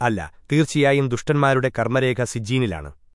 അല്ല തീർച്ചയായും ദുഷ്ടന്മാരുടെ കർമ്മരേഖ സിജ്ജീനിലാണ്